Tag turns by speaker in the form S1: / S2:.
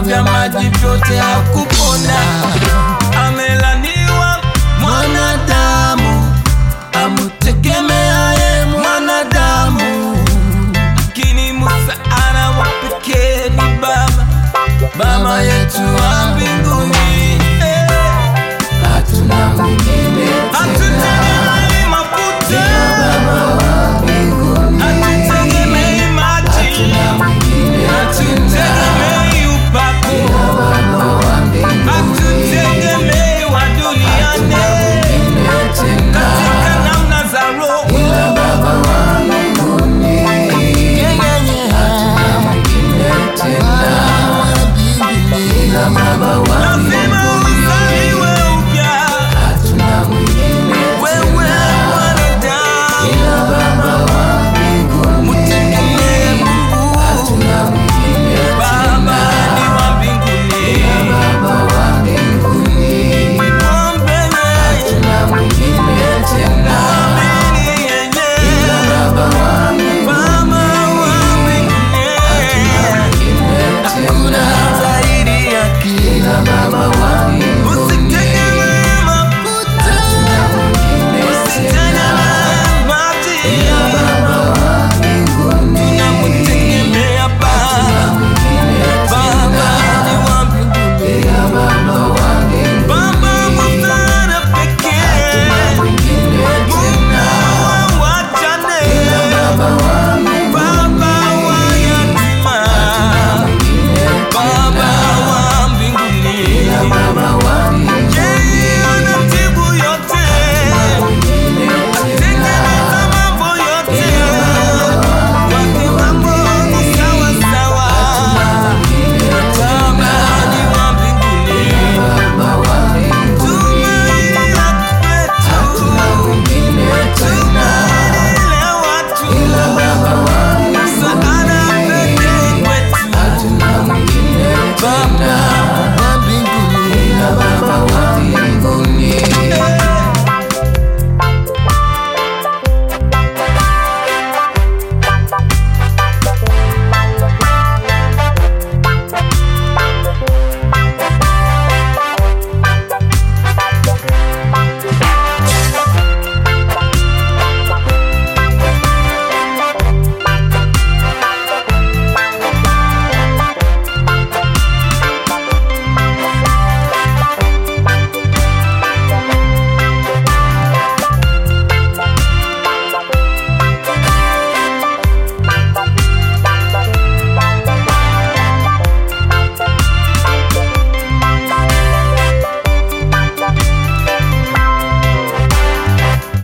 S1: vya maji vyote hakupona. Amelaniwa mwanadamu amutegemeaye mwanadamu, lakini Musa ana wa pekee ni Baba, Baba yetu.